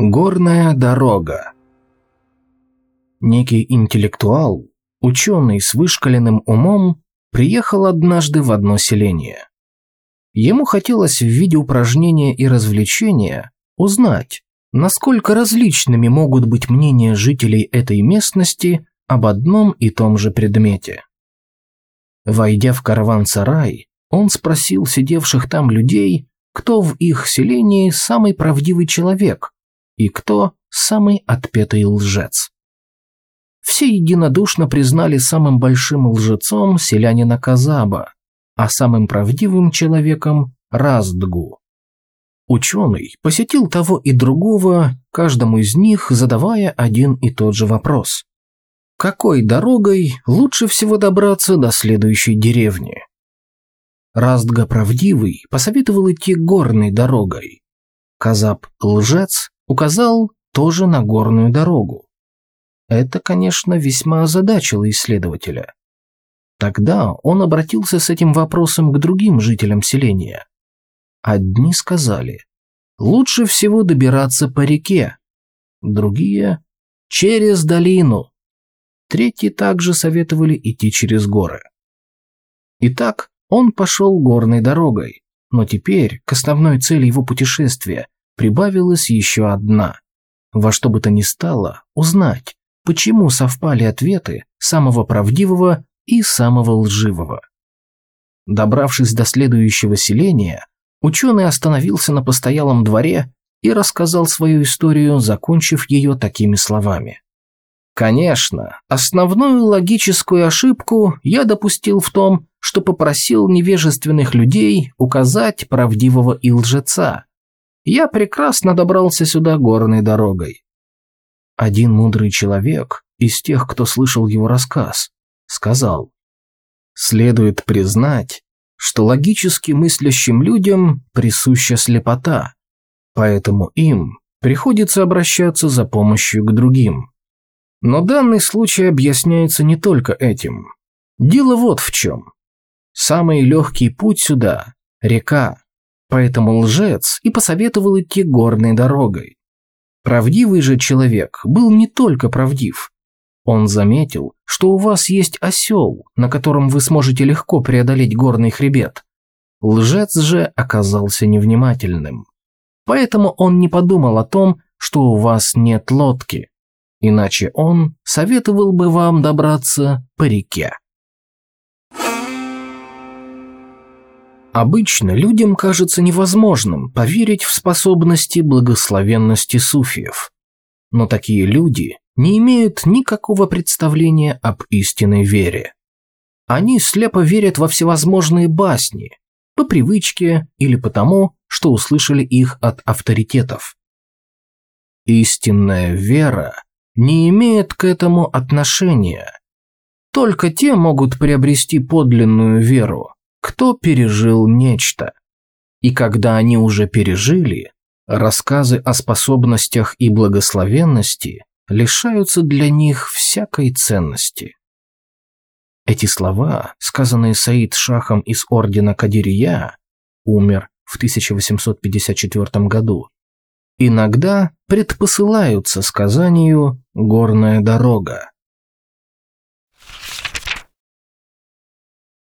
Горная дорога Некий интеллектуал, ученый с вышкаленным умом, приехал однажды в одно селение. Ему хотелось в виде упражнения и развлечения узнать, насколько различными могут быть мнения жителей этой местности об одном и том же предмете. Войдя в караван-сарай, он спросил сидевших там людей, кто в их селении самый правдивый человек и кто самый отпетый лжец. Все единодушно признали самым большим лжецом селянина Казаба, а самым правдивым человеком – Раздгу. Ученый посетил того и другого, каждому из них задавая один и тот же вопрос. Какой дорогой лучше всего добраться до следующей деревни? Раздга правдивый посоветовал идти горной дорогой. Казаб лжец указал тоже на горную дорогу. Это, конечно, весьма озадачило исследователя. Тогда он обратился с этим вопросом к другим жителям селения. Одни сказали, лучше всего добираться по реке, другие – через долину, третьи также советовали идти через горы. Итак, он пошел горной дорогой, но теперь к основной цели его путешествия прибавилась еще одна. Во что бы то ни стало, узнать, почему совпали ответы самого правдивого и самого лживого. Добравшись до следующего селения, ученый остановился на постоялом дворе и рассказал свою историю, закончив ее такими словами. Конечно, основную логическую ошибку я допустил в том, что попросил невежественных людей указать правдивого и лжеца. Я прекрасно добрался сюда горной дорогой. Один мудрый человек из тех, кто слышал его рассказ, сказал, «Следует признать, что логически мыслящим людям присуща слепота, поэтому им приходится обращаться за помощью к другим. Но данный случай объясняется не только этим. Дело вот в чем. Самый легкий путь сюда – река, поэтому лжец и посоветовал идти горной дорогой. Правдивый же человек был не только правдив. Он заметил, что у вас есть осел, на котором вы сможете легко преодолеть горный хребет. Лжец же оказался невнимательным. Поэтому он не подумал о том, что у вас нет лодки. Иначе он советовал бы вам добраться по реке. Обычно людям кажется невозможным поверить в способности благословенности суфиев. Но такие люди не имеют никакого представления об истинной вере. Они слепо верят во всевозможные басни, по привычке или потому, что услышали их от авторитетов. Истинная вера не имеет к этому отношения. Только те могут приобрести подлинную веру, кто пережил нечто. И когда они уже пережили, рассказы о способностях и благословенности лишаются для них всякой ценности. Эти слова, сказанные Саид Шахом из ордена Кадирия, умер в 1854 году, иногда предпосылаются сказанию «горная дорога»,